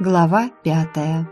Глава пятая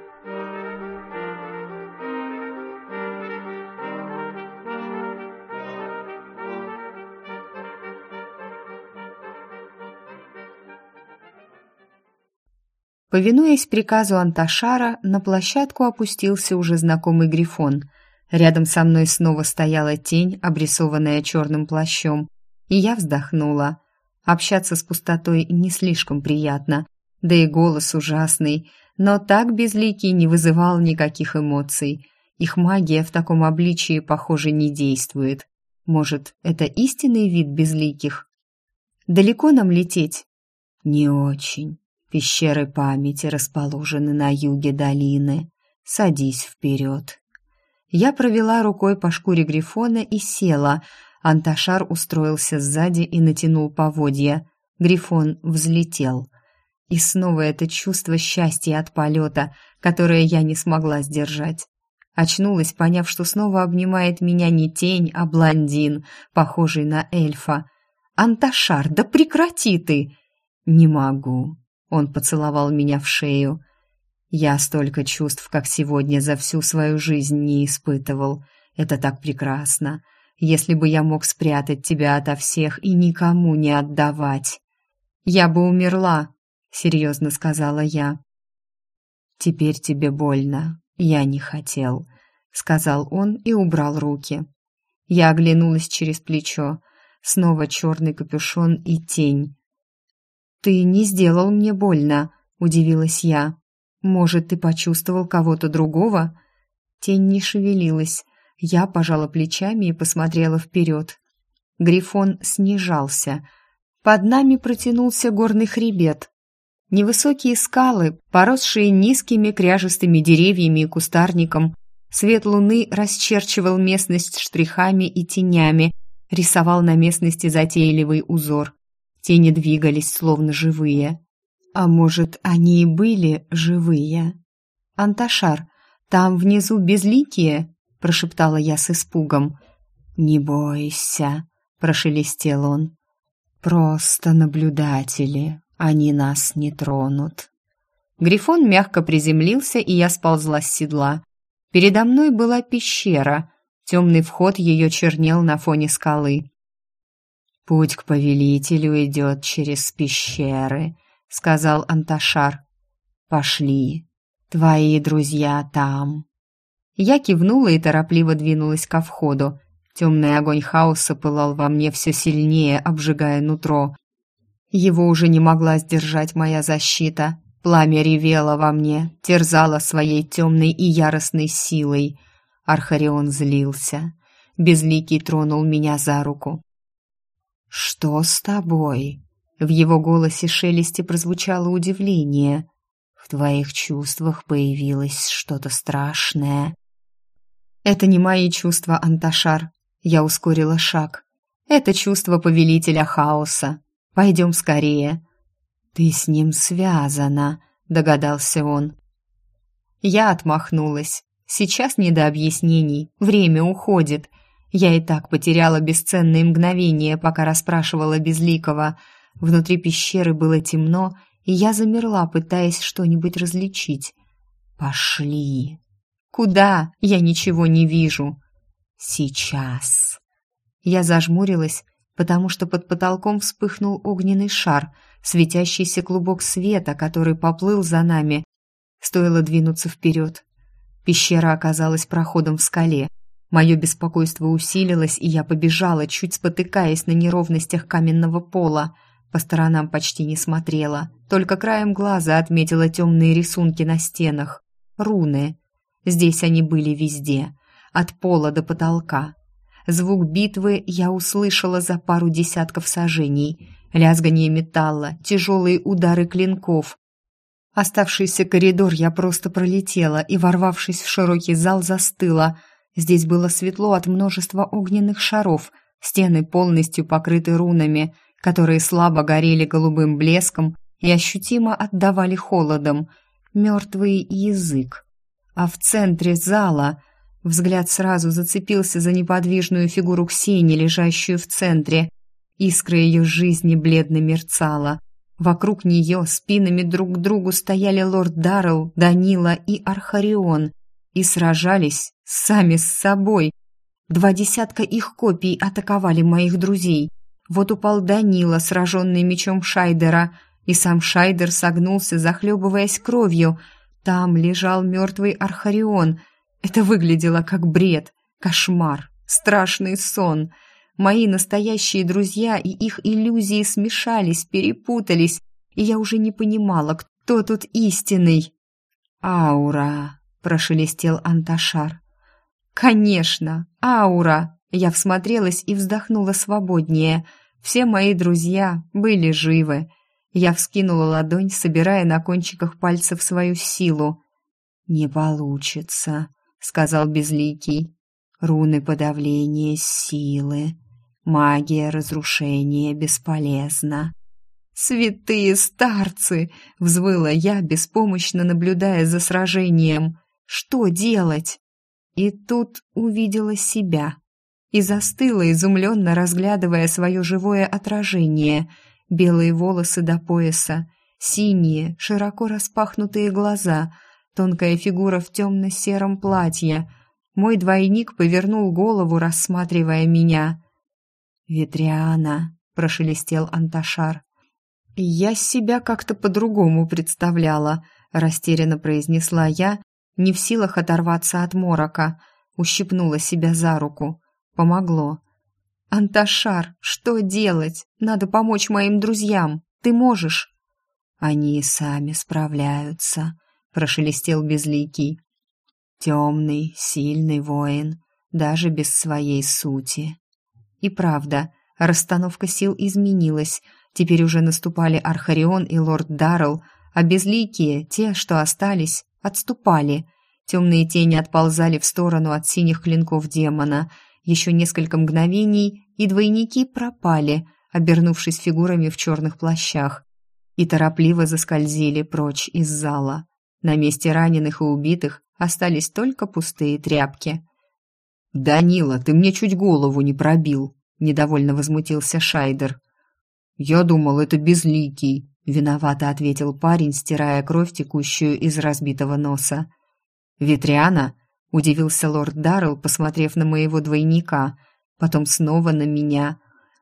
Повинуясь приказу Анташара, на площадку опустился уже знакомый грифон. Рядом со мной снова стояла тень, обрисованная черным плащом, и я вздохнула. Общаться с пустотой не слишком приятно, да и голос ужасный, но так безликий не вызывал никаких эмоций. Их магия в таком обличии, похоже, не действует. Может, это истинный вид безликих? Далеко нам лететь? Не очень. Пещеры памяти расположены на юге долины. Садись вперед. Я провела рукой по шкуре грифона и села. Анташар устроился сзади и натянул поводья. Грифон взлетел. И снова это чувство счастья от полета, которое я не смогла сдержать. Очнулась, поняв, что снова обнимает меня не тень, а блондин, похожий на эльфа. «Анташар, да прекрати ты!» «Не могу», он поцеловал меня в шею. Я столько чувств, как сегодня, за всю свою жизнь не испытывал. Это так прекрасно. Если бы я мог спрятать тебя ото всех и никому не отдавать. Я бы умерла, серьезно сказала я. Теперь тебе больно. Я не хотел, сказал он и убрал руки. Я оглянулась через плечо. Снова черный капюшон и тень. «Ты не сделал мне больно», — удивилась я. «Может, ты почувствовал кого-то другого?» Тень не шевелилась. Я пожала плечами и посмотрела вперед. Грифон снижался. Под нами протянулся горный хребет. Невысокие скалы, поросшие низкими кряжестыми деревьями и кустарником, свет луны расчерчивал местность штрихами и тенями, рисовал на местности затейливый узор. Тени двигались, словно живые. А может, они и были живые? «Анташар, там внизу безликие?» – прошептала я с испугом. «Не бойся», – прошелестел он. «Просто наблюдатели, они нас не тронут». Грифон мягко приземлился, и я сползла с седла. Передо мной была пещера. Темный вход ее чернел на фоне скалы. «Путь к повелителю идет через пещеры», — сказал Анташар. «Пошли, твои друзья там». Я кивнула и торопливо двинулась ко входу. Темный огонь хаоса пылал во мне все сильнее, обжигая нутро. Его уже не могла сдержать моя защита. Пламя ревело во мне, терзало своей темной и яростной силой. Архарион злился. Безликий тронул меня за руку. «Что с тобой?» В его голосе шелесте прозвучало удивление. «В твоих чувствах появилось что-то страшное». «Это не мои чувства, Анташар». Я ускорила шаг. «Это чувство повелителя хаоса. Пойдем скорее». «Ты с ним связана», — догадался он. Я отмахнулась. «Сейчас не до объяснений. Время уходит. Я и так потеряла бесценные мгновения, пока расспрашивала Безликого. Внутри пещеры было темно, и я замерла, пытаясь что-нибудь различить. «Пошли!» «Куда? Я ничего не вижу!» «Сейчас!» Я зажмурилась, потому что под потолком вспыхнул огненный шар, светящийся клубок света, который поплыл за нами. Стоило двинуться вперед. Пещера оказалась проходом в скале — Мое беспокойство усилилось, и я побежала, чуть спотыкаясь на неровностях каменного пола. По сторонам почти не смотрела, только краем глаза отметила темные рисунки на стенах. Руны. Здесь они были везде, от пола до потолка. Звук битвы я услышала за пару десятков сажений. Лязганье металла, тяжелые удары клинков. Оставшийся коридор я просто пролетела и, ворвавшись в широкий зал, застыла – Здесь было светло от множества огненных шаров, стены полностью покрыты рунами, которые слабо горели голубым блеском и ощутимо отдавали холодом. Мертвый язык. А в центре зала взгляд сразу зацепился за неподвижную фигуру Ксении, лежащую в центре. Искра ее жизни бледно мерцала. Вокруг нее спинами друг к другу стояли лорд Даррелл, Данила и Архарион и сражались сами с собой. Два десятка их копий атаковали моих друзей. Вот упал Данила, сраженный мечом Шайдера, и сам Шайдер согнулся, захлебываясь кровью. Там лежал мертвый Архарион. Это выглядело как бред, кошмар, страшный сон — Мои настоящие друзья и их иллюзии смешались, перепутались, и я уже не понимала, кто тут истинный. «Аура», — прошелестел Анташар. «Конечно, аура!» Я всмотрелась и вздохнула свободнее. Все мои друзья были живы. Я вскинула ладонь, собирая на кончиках пальцев свою силу. «Не получится», — сказал Безликий. «Руны подавления силы. Магия разрушения бесполезна. «Святые старцы!» — взвыла я, беспомощно наблюдая за сражением. «Что делать?» И тут увидела себя. И застыла, изумленно разглядывая свое живое отражение. Белые волосы до пояса, синие, широко распахнутые глаза, тонкая фигура в темно-сером платье. Мой двойник повернул голову, рассматривая меня. «Ветряна», — прошелестел Анташар. «Я себя как-то по-другому представляла», — растерянно произнесла я, не в силах оторваться от морока. Ущипнула себя за руку. Помогло. «Анташар, что делать? Надо помочь моим друзьям. Ты можешь?» «Они сами справляются», — прошелестел Безликий. «Темный, сильный воин, даже без своей сути. И правда, расстановка сил изменилась. Теперь уже наступали Архарион и лорд Даррелл, а безликие, те, что остались, отступали. Темные тени отползали в сторону от синих клинков демона. Еще несколько мгновений, и двойники пропали, обернувшись фигурами в черных плащах. И торопливо заскользили прочь из зала. На месте раненых и убитых остались только пустые тряпки. «Данила, ты мне чуть голову не пробил!» — недовольно возмутился Шайдер. «Я думал, это безликий», — виновато ответил парень, стирая кровь, текущую из разбитого носа. «Ветряна?» — удивился лорд Даррелл, посмотрев на моего двойника, потом снова на меня.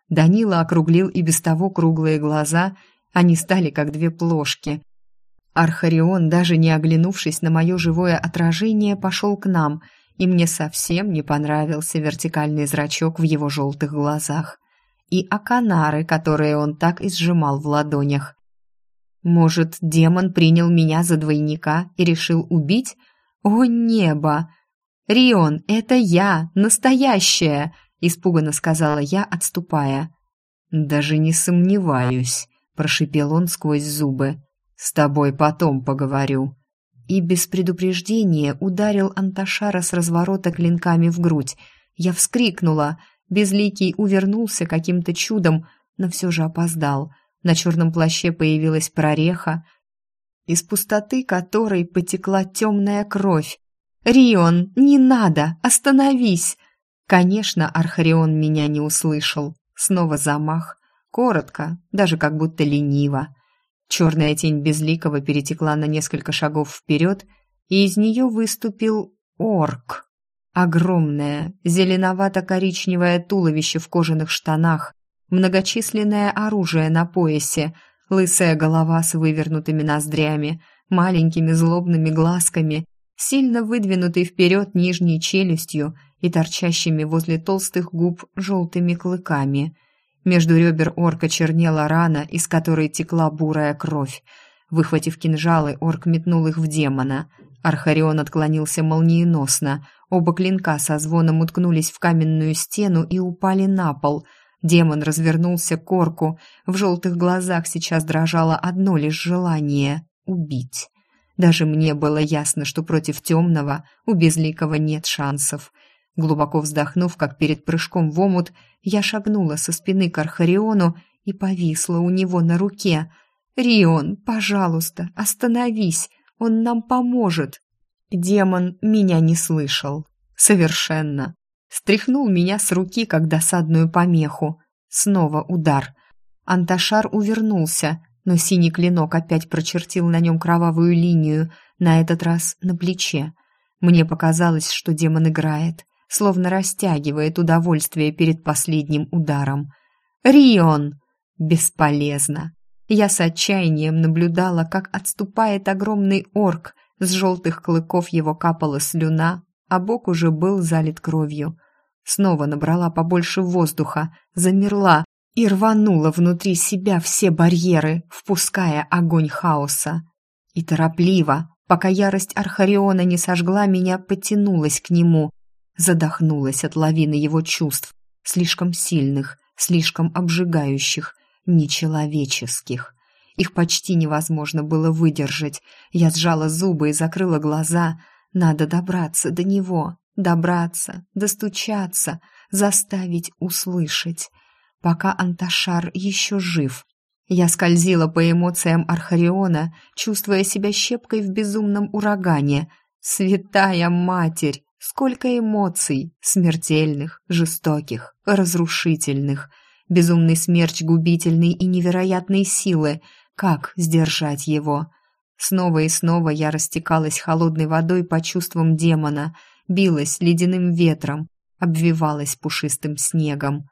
Данила округлил и без того круглые глаза, они стали как две плошки. Архарион, даже не оглянувшись на мое живое отражение, пошел к нам — и мне совсем не понравился вертикальный зрачок в его желтых глазах и оканары, которые он так и сжимал в ладонях. Может, демон принял меня за двойника и решил убить? О небо! Рион, это я, настоящая, испуганно сказала я, отступая. Даже не сомневаюсь, прошипел он сквозь зубы. С тобой потом поговорю и без предупреждения ударил Анташара с разворота клинками в грудь. Я вскрикнула. Безликий увернулся каким-то чудом, но все же опоздал. На черном плаще появилась прореха, из пустоты которой потекла темная кровь. «Рион, не надо! Остановись!» Конечно, Архарион меня не услышал. Снова замах. Коротко, даже как будто лениво. Черная тень безликого перетекла на несколько шагов вперед, и из нее выступил орк. Огромное, зеленовато-коричневое туловище в кожаных штанах, многочисленное оружие на поясе, лысая голова с вывернутыми ноздрями, маленькими злобными глазками, сильно выдвинутой вперед нижней челюстью и торчащими возле толстых губ желтыми клыками – между ребер орка чернела рана, из которой текла бурая кровь. Выхватив кинжалы, орк метнул их в демона. Архарион отклонился молниеносно. Оба клинка со звоном уткнулись в каменную стену и упали на пол. Демон развернулся к орку. В желтых глазах сейчас дрожало одно лишь желание — убить. Даже мне было ясно, что против темного у безликого нет шансов. Глубоко вздохнув, как перед прыжком в омут, я шагнула со спины к Архариону и повисла у него на руке. «Рион, пожалуйста, остановись, он нам поможет!» Демон меня не слышал. Совершенно. Стряхнул меня с руки, как досадную помеху. Снова удар. Анташар увернулся, но синий клинок опять прочертил на нем кровавую линию, на этот раз на плече. Мне показалось, что демон играет, словно растягивает удовольствие перед последним ударом. «Рион!» Бесполезно. Я с отчаянием наблюдала, как отступает огромный орк, с желтых клыков его капала слюна, а бок уже был залит кровью. Снова набрала побольше воздуха, замерла и рванула внутри себя все барьеры, впуская огонь хаоса. И торопливо, пока ярость Архариона не сожгла меня, потянулась к нему, задохнулась от лавины его чувств, слишком сильных, слишком обжигающих, нечеловеческих. Их почти невозможно было выдержать. Я сжала зубы и закрыла глаза. Надо добраться до него, добраться, достучаться, заставить услышать. Пока Анташар еще жив. Я скользила по эмоциям Архариона, чувствуя себя щепкой в безумном урагане. Святая Матерь! Сколько эмоций! Смертельных, жестоких, разрушительных. Безумный смерч губительной и невероятной силы. Как сдержать его? Снова и снова я растекалась холодной водой по чувствам демона, билась ледяным ветром, обвивалась пушистым снегом.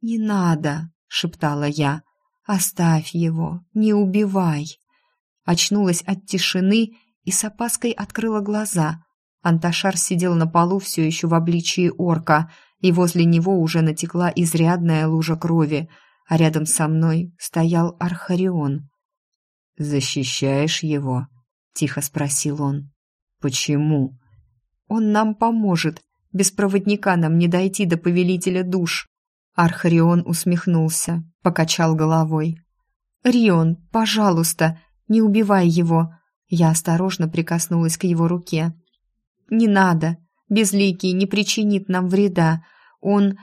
«Не надо!» — шептала я. «Оставь его, не убивай!» Очнулась от тишины и с опаской открыла глаза. Анташар сидел на полу все еще в обличии орка, и возле него уже натекла изрядная лужа крови, а рядом со мной стоял Архарион. «Защищаешь его?» — тихо спросил он. «Почему?» «Он нам поможет. Без проводника нам не дойти до повелителя душ». Архарион усмехнулся, покачал головой. «Рион, пожалуйста, не убивай его!» Я осторожно прикоснулась к его руке. «Не надо, Безликий не причинит нам вреда. Он...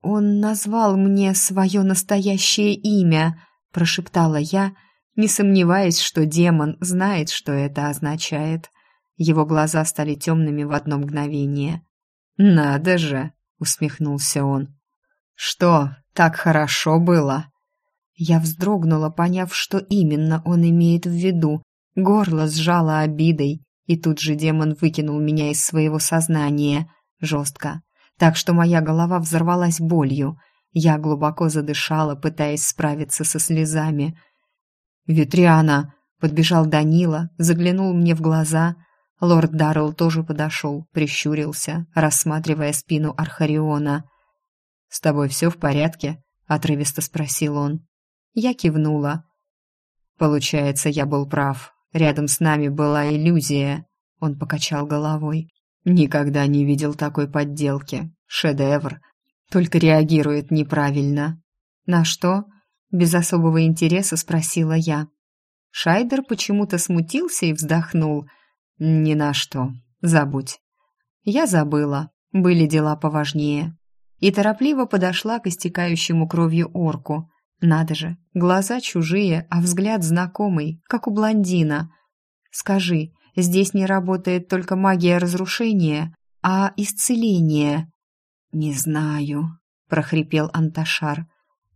он назвал мне свое настоящее имя», прошептала я, не сомневаясь, что демон знает, что это означает. Его глаза стали темными в одно мгновение. «Надо же!» — усмехнулся он. «Что, так хорошо было?» Я вздрогнула, поняв, что именно он имеет в виду. Горло сжало обидой, и тут же демон выкинул меня из своего сознания. Жестко. Так что моя голова взорвалась болью. Я глубоко задышала, пытаясь справиться со слезами. «Ветриана!» — подбежал Данила, заглянул мне в глаза. Лорд Даррелл тоже подошел, прищурился, рассматривая спину Архариона — «С тобой все в порядке?» — отрывисто спросил он. Я кивнула. «Получается, я был прав. Рядом с нами была иллюзия». Он покачал головой. «Никогда не видел такой подделки. Шедевр. Только реагирует неправильно». «На что?» — без особого интереса спросила я. Шайдер почему-то смутился и вздохнул. «Ни на что. Забудь». Я забыла. Были дела поважнее и торопливо подошла к истекающему кровью орку. Надо же, глаза чужие, а взгляд знакомый, как у блондина. Скажи, здесь не работает только магия разрушения, а исцеление? Не знаю, прохрипел Анташар.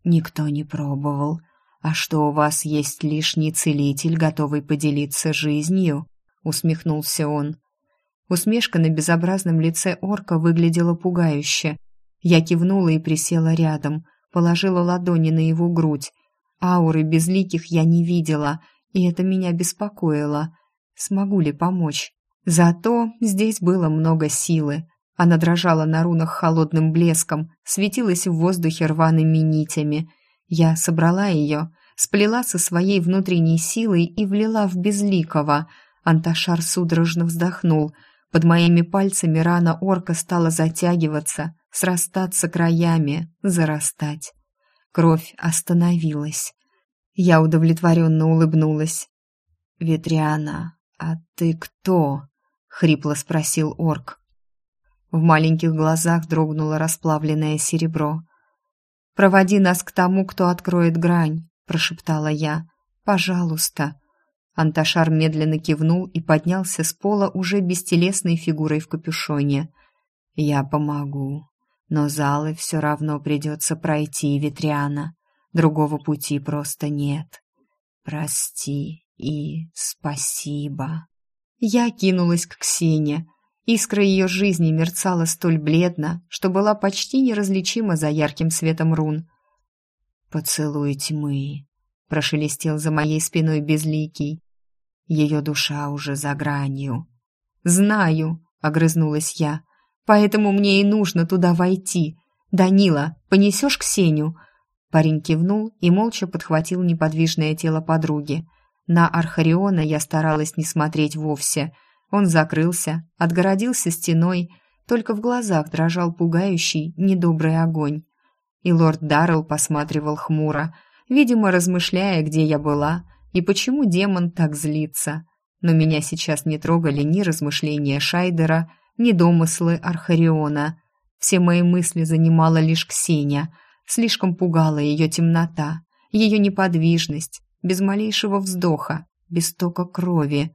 Никто не пробовал. А что у вас есть лишний целитель, готовый поделиться жизнью? усмехнулся он. Усмешка на безобразном лице орка выглядела пугающе, я кивнула и присела рядом, положила ладони на его грудь. Ауры безликих я не видела, и это меня беспокоило. Смогу ли помочь? Зато здесь было много силы. Она дрожала на рунах холодным блеском, светилась в воздухе рваными нитями. Я собрала ее, сплела со своей внутренней силой и влила в безликого. Анташар судорожно вздохнул. Под моими пальцами рана орка стала затягиваться, срастаться краями, зарастать. Кровь остановилась. Я удовлетворенно улыбнулась. «Ветриана, а ты кто?» — хрипло спросил орк. В маленьких глазах дрогнуло расплавленное серебро. «Проводи нас к тому, кто откроет грань», — прошептала я. «Пожалуйста». Анташар медленно кивнул и поднялся с пола уже бестелесной фигурой в капюшоне. «Я помогу», но залы все равно придется пройти, Ветряна. Другого пути просто нет. прости и спасибо». Я кинулась к Ксении. Искра ее жизни мерцала столь бледно, что была почти неразличима за ярким светом рун. «Поцелуй тьмы», — прошелестел за моей спиной безликий. Ее душа уже за гранью. «Знаю», — огрызнулась я, — «поэтому мне и нужно туда войти. Данила, понесешь Ксению?» Парень кивнул и молча подхватил неподвижное тело подруги. На Архариона я старалась не смотреть вовсе. Он закрылся, отгородился стеной, только в глазах дрожал пугающий, недобрый огонь. И лорд Даррелл посматривал хмуро, видимо, размышляя, где я была и почему демон так злится. Но меня сейчас не трогали ни размышления Шайдера, ни домыслы Архариона. Все мои мысли занимала лишь Ксения. Слишком пугала ее темнота, ее неподвижность, без малейшего вздоха, без тока крови.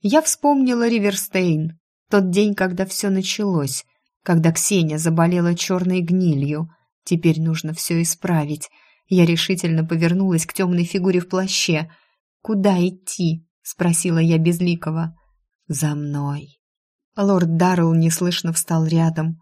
Я вспомнила Риверстейн, тот день, когда все началось, когда Ксения заболела черной гнилью. Теперь нужно все исправить. Я решительно повернулась к темной фигуре в плаще. «Куда идти?» — спросила я безликого. «За мной». Лорд Даррелл неслышно встал рядом.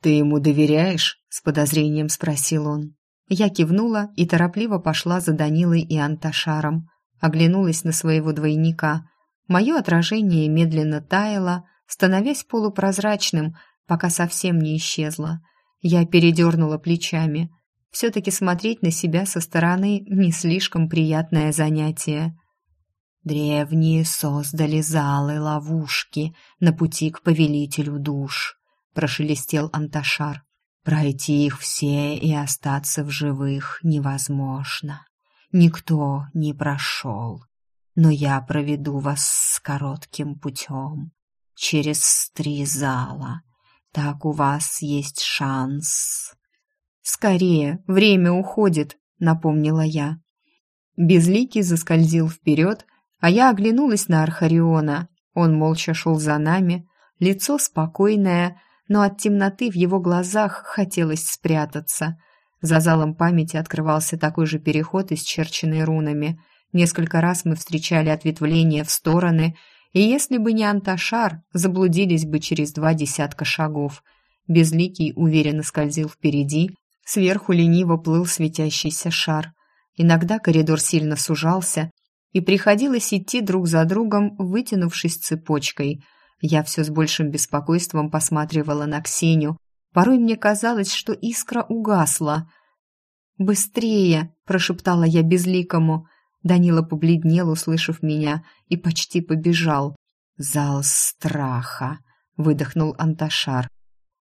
«Ты ему доверяешь?» — с подозрением спросил он. Я кивнула и торопливо пошла за Данилой и Анташаром. Оглянулась на своего двойника. Мое отражение медленно таяло, становясь полупрозрачным, пока совсем не исчезло. Я передернула плечами. Все-таки смотреть на себя со стороны не слишком приятное занятие. Древние создали залы-ловушки на пути к повелителю душ, прошелестел Анташар. Пройти их все и остаться в живых невозможно. Никто не прошел. Но я проведу вас с коротким путем. Через три зала. Так у вас есть шанс. «Скорее, время уходит», — напомнила я. Безликий заскользил вперед, а я оглянулась на Архариона. Он молча шел за нами, лицо спокойное, но от темноты в его глазах хотелось спрятаться. За залом памяти открывался такой же переход, исчерченный рунами. Несколько раз мы встречали ответвления в стороны, и если бы не Анташар, заблудились бы через два десятка шагов. Безликий уверенно скользил впереди, сверху лениво плыл светящийся шар. Иногда коридор сильно сужался, и приходилось идти друг за другом, вытянувшись цепочкой. Я все с большим беспокойством посматривала на Ксению. Порой мне казалось, что искра угасла. «Быстрее!» – прошептала я безликому. Данила побледнел, услышав меня, и почти побежал. «Зал страха!» – выдохнул Анташар.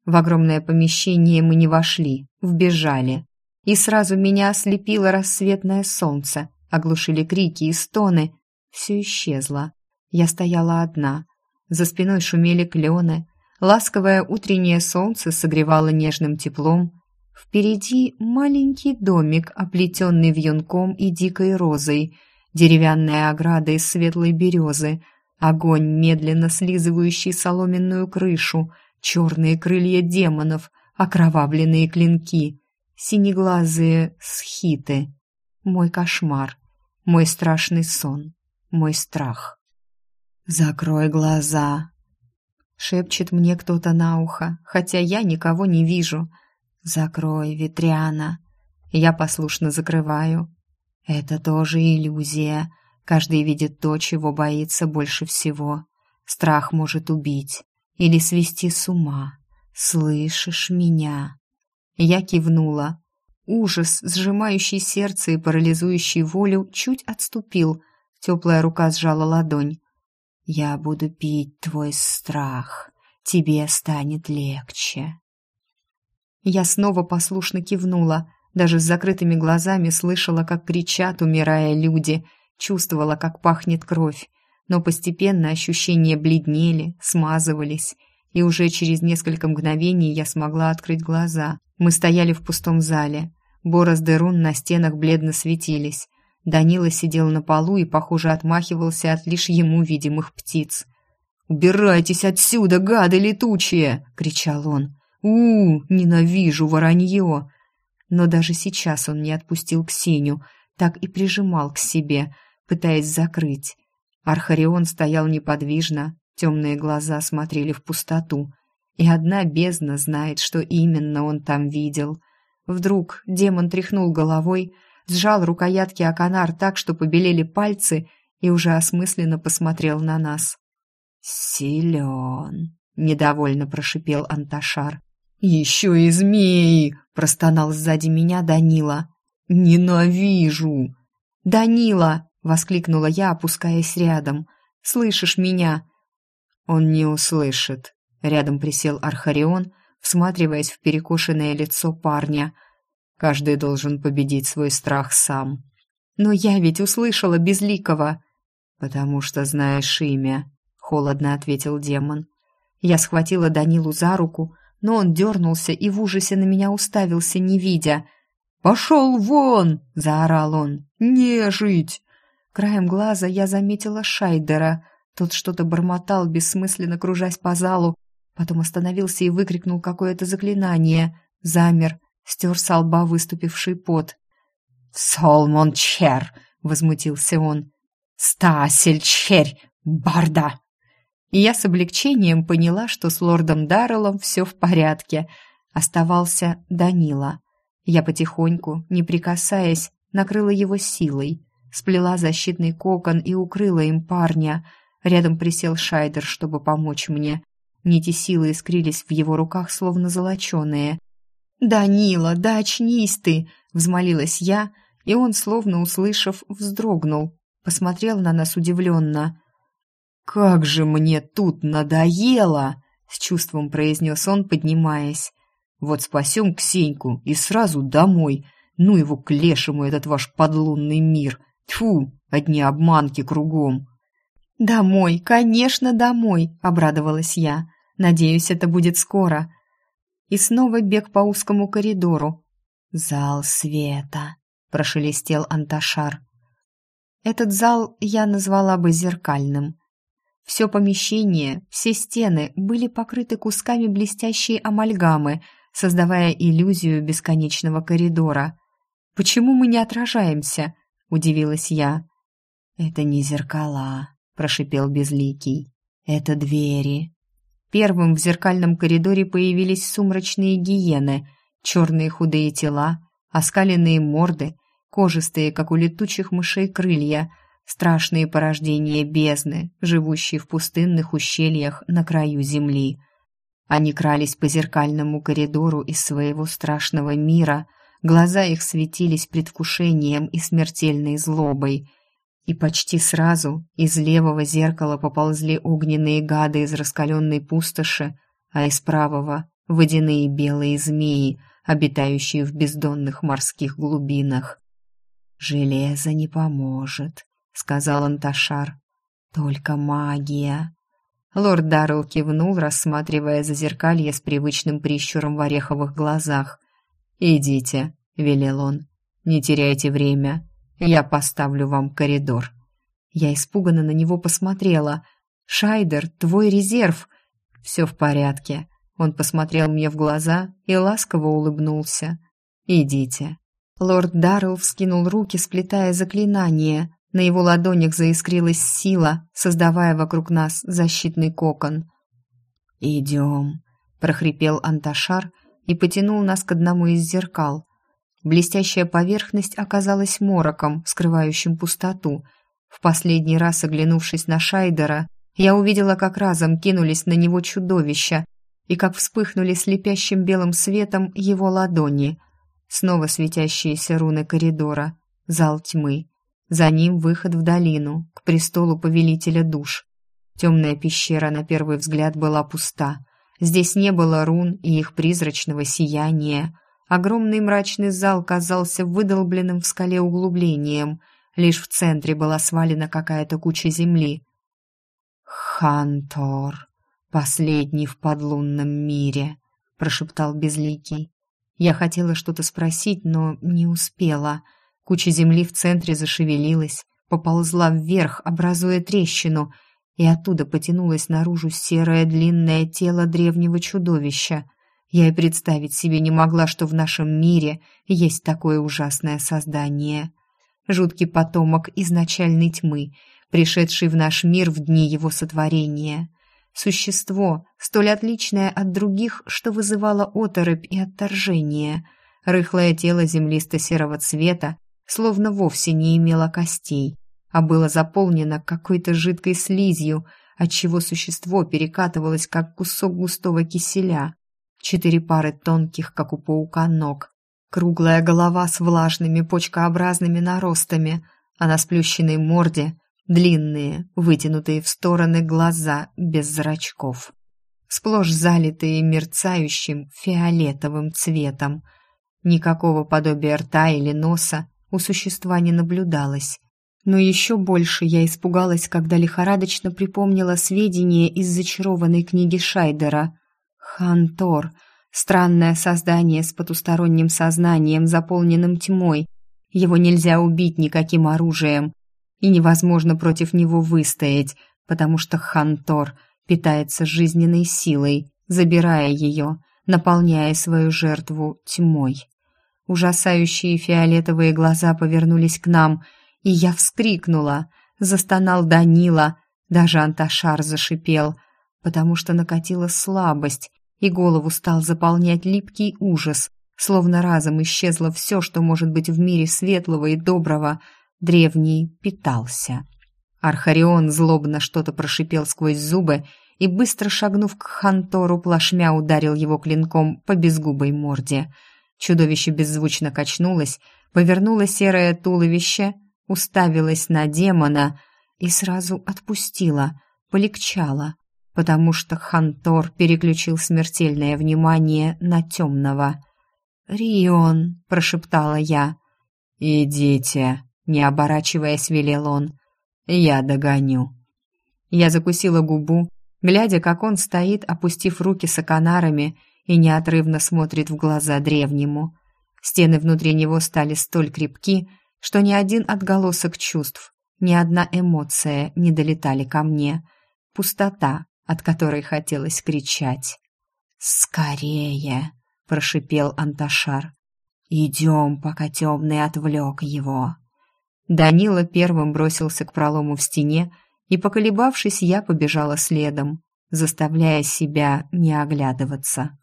В огромное помещение мы не вошли, вбежали. И сразу меня ослепило рассветное солнце оглушили крики и стоны. Все исчезло. Я стояла одна. За спиной шумели клены. Ласковое утреннее солнце согревало нежным теплом. Впереди маленький домик, оплетенный вьюнком и дикой розой, деревянная ограда из светлой березы, огонь, медленно слизывающий соломенную крышу, черные крылья демонов, окровавленные клинки, синеглазые схиты. Мой кошмар мой страшный сон, мой страх. «Закрой глаза!» — шепчет мне кто-то на ухо, хотя я никого не вижу. «Закрой, Ветряна!» Я послушно закрываю. Это тоже иллюзия. Каждый видит то, чего боится больше всего. Страх может убить или свести с ума. Слышишь меня? Я кивнула. Ужас, сжимающий сердце и парализующий волю, чуть отступил. Теплая рука сжала ладонь. «Я буду пить твой страх. Тебе станет легче». Я снова послушно кивнула. Даже с закрытыми глазами слышала, как кричат, умирая люди. Чувствовала, как пахнет кровь. Но постепенно ощущения бледнели, смазывались. И уже через несколько мгновений я смогла открыть глаза. Мы стояли в пустом зале. Борозды рун на стенах бледно светились. Данила сидел на полу и, похоже, отмахивался от лишь ему видимых птиц. «Убирайтесь отсюда, гады летучие!» — кричал он. у, ненавижу воронье!» Но даже сейчас он не отпустил Ксению, так и прижимал к себе. пытаясь закрыть. Архарион стоял неподвижно, темные глаза смотрели в пустоту, и одна бездна знает, что именно он там видел. Вдруг демон тряхнул головой, сжал рукоятки оконар так, что побелели пальцы, и уже осмысленно посмотрел на нас. «Силен», — недовольно прошипел Анташар. «Еще и змеи!» — простонал сзади меня Данила. «Ненавижу!» «Данила!» — воскликнула я, опускаясь рядом. «Слышишь меня?» «Он не услышит», — рядом присел Архарион, всматриваясь в перекошенное лицо парня. «Каждый должен победить свой страх сам». «Но я ведь услышала Безликого!» «Потому что знаешь имя», — холодно ответил демон. Я схватила Данилу за руку, но он дернулся и в ужасе на меня уставился, не видя. «Пошел вон!» — заорал он. «Нежить!» Краем глаза я заметила Шайдера. Тот что-то бормотал, бессмысленно кружась по залу, потом остановился и выкрикнул какое-то заклинание. Замер, стер со лба выступивший пот. «Солмон Чер!» — возмутился он. «Стасель Черь! Барда!» И я с облегчением поняла, что с лордом Дарреллом все в порядке. Оставался Данила. Я потихоньку, не прикасаясь, накрыла его силой, сплела защитный кокон и укрыла им парня. Рядом присел Шайдер, чтобы помочь мне. Нити силы искрились в его руках, словно золоченые. «Данила, да очнись ты!» — взмолилась я, и он, словно услышав, вздрогнул, посмотрел на нас удивленно. «Как же мне тут надоело!» — с чувством произнес он, поднимаясь. «Вот спасем Ксеньку и сразу домой. Ну его к лешему, этот ваш подлунный мир. Тьфу, одни обманки кругом». «Домой, конечно, домой!» — обрадовалась я. «Надеюсь, это будет скоро». И снова бег по узкому коридору. «Зал света», — прошелестел Анташар. Этот зал я назвала бы зеркальным. Все помещение, все стены были покрыты кусками блестящей амальгамы, создавая иллюзию бесконечного коридора. «Почему мы не отражаемся?» — удивилась я. «Это не зеркала», — прошипел Безликий. «Это двери». Первым в зеркальном коридоре появились сумрачные гиены, черные худые тела, оскаленные морды, кожистые, как у летучих мышей, крылья, страшные порождения бездны, живущие в пустынных ущельях на краю земли. Они крались по зеркальному коридору из своего страшного мира, глаза их светились предвкушением и смертельной злобой. И почти сразу из левого зеркала поползли огненные гады из раскаленной пустоши, а из правого — водяные белые змеи, обитающие в бездонных морских глубинах. «Железо не поможет», — сказал Анташар. «Только магия». Лорд Даррелл кивнул, рассматривая зазеркалье с привычным прищуром в ореховых глазах. «Идите», — велел он. «Не теряйте время. Я поставлю вам коридор». Я испуганно на него посмотрела. «Шайдер, твой резерв!» «Все в порядке». Он посмотрел мне в глаза и ласково улыбнулся. «Идите». Лорд Даррелл вскинул руки, сплетая заклинание. На его ладонях заискрилась сила, создавая вокруг нас защитный кокон. «Идем», — прохрипел Анташар и потянул нас к одному из зеркал. Блестящая поверхность оказалась мороком, скрывающим пустоту. В последний раз, оглянувшись на Шайдера, я увидела, как разом кинулись на него чудовища и как вспыхнули слепящим белым светом его ладони. Снова светящиеся руны коридора, зал тьмы. За ним выход в долину, к престолу повелителя душ. Темная пещера на первый взгляд была пуста. Здесь не было рун и их призрачного сияния. Огромный мрачный зал казался выдолбленным в скале углублением. Лишь в центре была свалена какая-то куча земли. «Хантор, последний в подлунном мире», — прошептал Безликий. Я хотела что-то спросить, но не успела — Куча земли в центре зашевелилась, поползла вверх, образуя трещину, и оттуда потянулось наружу серое длинное тело древнего чудовища. Я и представить себе не могла, что в нашем мире есть такое ужасное создание. жуткий потомок изначальной тьмы, пришедший в наш мир в дни его сотворения. Существо, столь отличное от других, что вызывало оторопь и отторжение. Рыхлое тело землисто-серого цвета словно вовсе не имело костей, а было заполнено какой-то жидкой слизью, отчего существо перекатывалось, как кусок густого киселя. Четыре пары тонких, как у паука, ног. Круглая голова с влажными почкообразными наростами, а на сплющенной морде длинные, вытянутые в стороны глаза без зрачков. Сплошь залитые мерцающим фиолетовым цветом. Никакого подобия рта или носа у существа не наблюдалось. Но еще больше я испугалась, когда лихорадочно припомнила сведения из зачарованной книги Шайдера. Хантор — странное создание с потусторонним сознанием, заполненным тьмой. Его нельзя убить никаким оружием, и невозможно против него выстоять, потому что Хантор питается жизненной силой, забирая ее, наполняя свою жертву тьмой. Ужасающие фиолетовые глаза повернулись к нам, и я вскрикнула. Застонал Данила, даже Анташар зашипел, потому что накатила слабость, и голову стал заполнять липкий ужас, словно разом исчезло все, что может быть в мире светлого и доброго. Древний питался. Архарион злобно что-то прошипел сквозь зубы и, быстро шагнув к Хантору, плашмя ударил его клинком по безгубой морде — Чудовище беззвучно качнулось, повернуло серое туловище, уставилось на демона и сразу отпустило, полегчало, потому что Хантор переключил смертельное внимание на темного. «Рион!» — прошептала я. «Идите!» — не оборачиваясь, велел он. «Я догоню». Я закусила губу, глядя, как он стоит, опустив руки с оконарами и неотрывно смотрит в глаза древнему. Стены внутри него стали столь крепки, что ни один отголосок чувств, ни одна эмоция не долетали ко мне. Пустота, от которой хотелось кричать. «Скорее!» — прошипел Анташар. «Идем, пока темный отвлек его». Данила первым бросился к пролому в стене, и, поколебавшись, я побежала следом, заставляя себя не оглядываться.